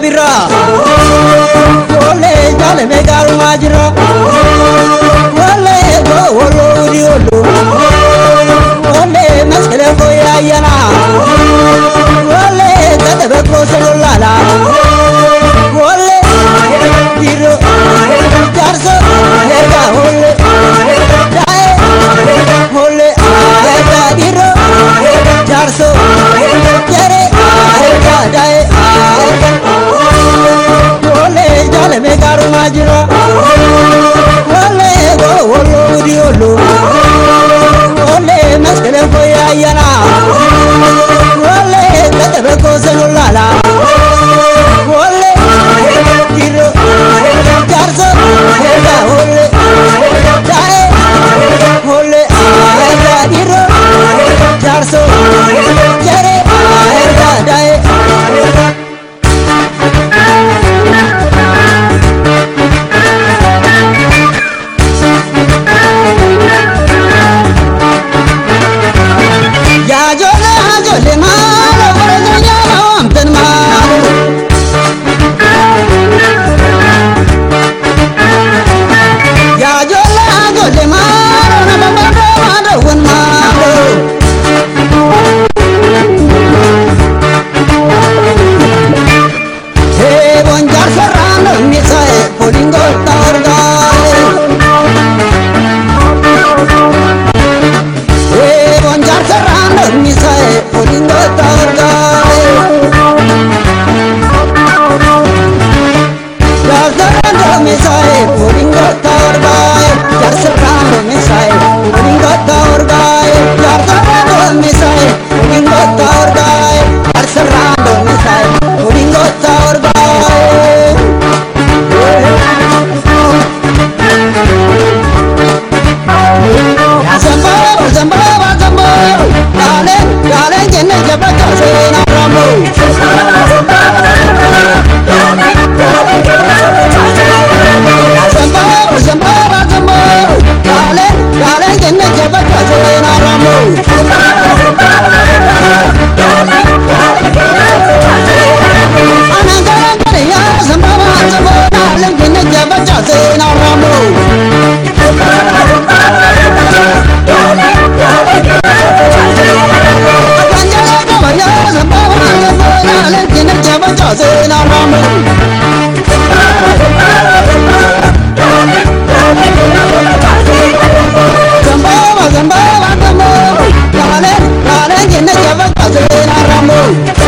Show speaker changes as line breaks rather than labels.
jira wole jale me garuma Ajra I'm lè máa. Vamos Thank you.